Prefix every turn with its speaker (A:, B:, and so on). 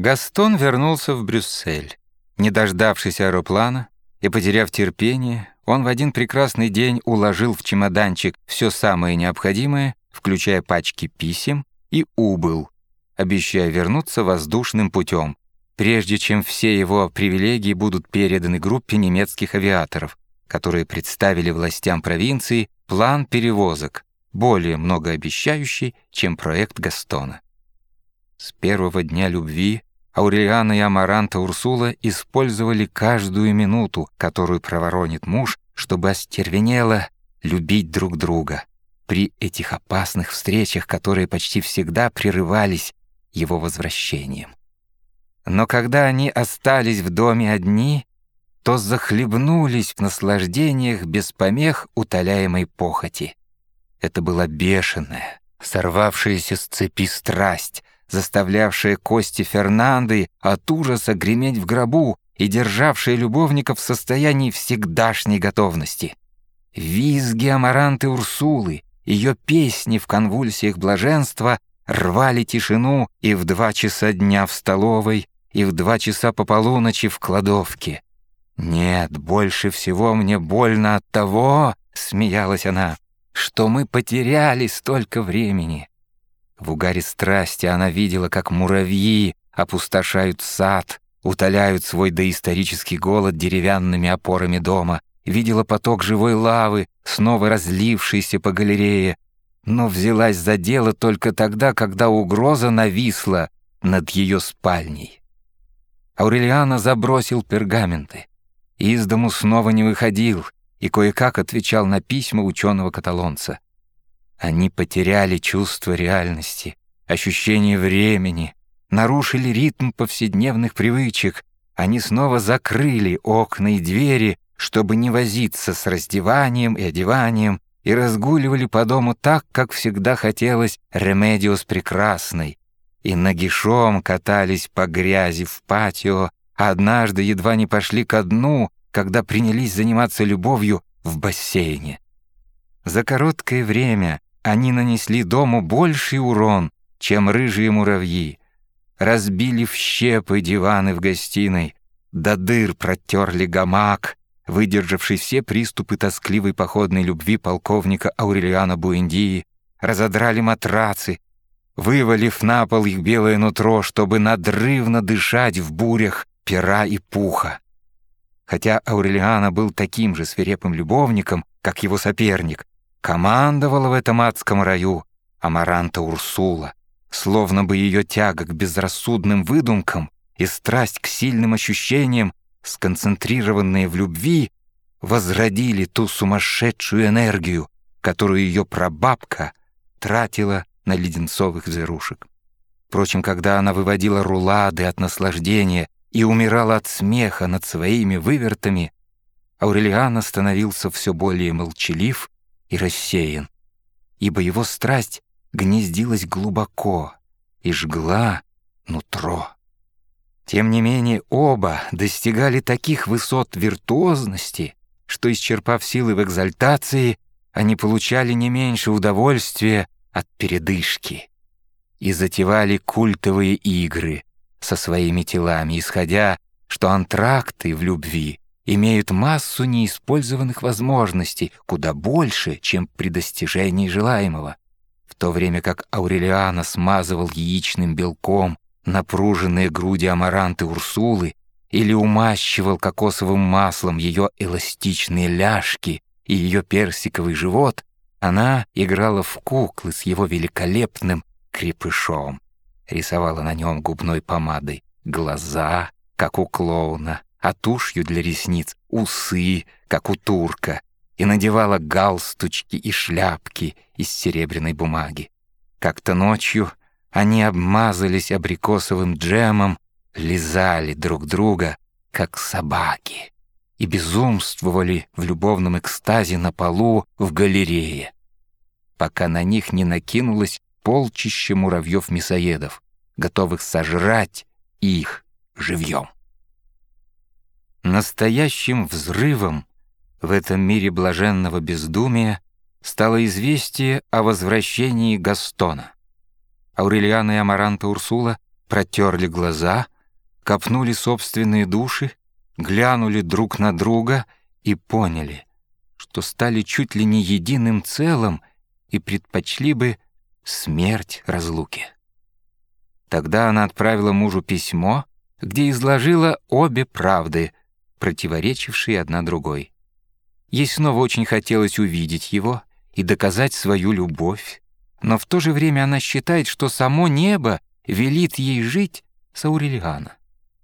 A: Гастон вернулся в Брюссель. Не дождавшись аэроплана и потеряв терпение, он в один прекрасный день уложил в чемоданчик все самое необходимое, включая пачки писем, и убыл, обещая вернуться воздушным путем, прежде чем все его привилегии будут переданы группе немецких авиаторов, которые представили властям провинции план перевозок, более многообещающий, чем проект Гастона. С первого дня любви Аурелиана и Амаранта Урсула использовали каждую минуту, которую проворонит муж, чтобы остервенело любить друг друга. При этих опасных встречах, которые почти всегда прерывались его возвращением. Но когда они остались в доме одни, то захлебнулись в наслаждениях без помех утоляемой похоти. Это была бешеная, сорвавшаяся с цепи страсть, заставлявшая кости Фернанды от ужаса греметь в гробу и державшая любовников в состоянии всегдашней готовности. Визги Амаранты Урсулы, ее песни в конвульсиях блаженства рвали тишину и в два часа дня в столовой, и в два часа по полуночи в кладовке. «Нет, больше всего мне больно от того», — смеялась она, «что мы потеряли столько времени. В угаре страсти она видела, как муравьи опустошают сад, утоляют свой доисторический голод деревянными опорами дома, видела поток живой лавы, снова разлившийся по галерее, но взялась за дело только тогда, когда угроза нависла над ее спальней. Аурелиана забросил пергаменты, из дому снова не выходил и кое-как отвечал на письма ученого-каталонца. Они потеряли чувство реальности, ощущение времени, нарушили ритм повседневных привычек. Они снова закрыли окна и двери, чтобы не возиться с раздеванием и одеванием, и разгуливали по дому так, как всегда хотелось Ремедиус Прекрасной, и нагишом катались по грязи в патио, а однажды едва не пошли ко дну, когда принялись заниматься любовью в бассейне. За короткое время они нанесли дому больший урон, чем рыжие муравьи. Разбили в щепы диваны в гостиной, до дыр протерли гамак, выдержавший все приступы тоскливой походной любви полковника Аурелиана Буэндии, разодрали матрацы, вывалив на пол их белое нутро, чтобы надрывно дышать в бурях пера и пуха. Хотя Аурелиана был таким же свирепым любовником, как его соперник, Командовала в этом адском раю Амаранта Урсула, словно бы ее тяга к безрассудным выдумкам и страсть к сильным ощущениям, сконцентрированные в любви, возродили ту сумасшедшую энергию, которую ее прабабка тратила на леденцовых зверушек. Впрочем, когда она выводила рулады от наслаждения и умирала от смеха над своими вывертами, Аурелиан становился все более молчалив и рассеян, ибо его страсть гнездилась глубоко и жгла нутро. Тем не менее, оба достигали таких высот виртуозности, что, исчерпав силы в экзальтации, они получали не меньше удовольствия от передышки и затевали культовые игры со своими телами, исходя, что антракты в любви имеют массу неиспользованных возможностей, куда больше, чем при достижении желаемого. В то время как Аурелиана смазывал яичным белком напруженные груди амаранты Урсулы или умащивал кокосовым маслом ее эластичные ляжки и ее персиковый живот, она играла в куклы с его великолепным крепышом, рисовала на нем губной помадой глаза, как у клоуна, а тушью для ресниц усы, как у турка, и надевала галстучки и шляпки из серебряной бумаги. Как-то ночью они обмазались абрикосовым джемом, лизали друг друга, как собаки, и безумствовали в любовном экстазе на полу в галерее, пока на них не накинулось полчище муравьев-мясоедов, готовых сожрать их живьем. Настоящим взрывом в этом мире блаженного бездумия стало известие о возвращении Гастона. Аурелиана и Амаранта Урсула протерли глаза — копнули собственные души, глянули друг на друга и поняли, что стали чуть ли не единым целым и предпочли бы смерть разлуки. Тогда она отправила мужу письмо, где изложила обе правды, противоречившие одна другой. Ей снова очень хотелось увидеть его и доказать свою любовь, но в то же время она считает, что само небо велит ей жить с Аурельяна.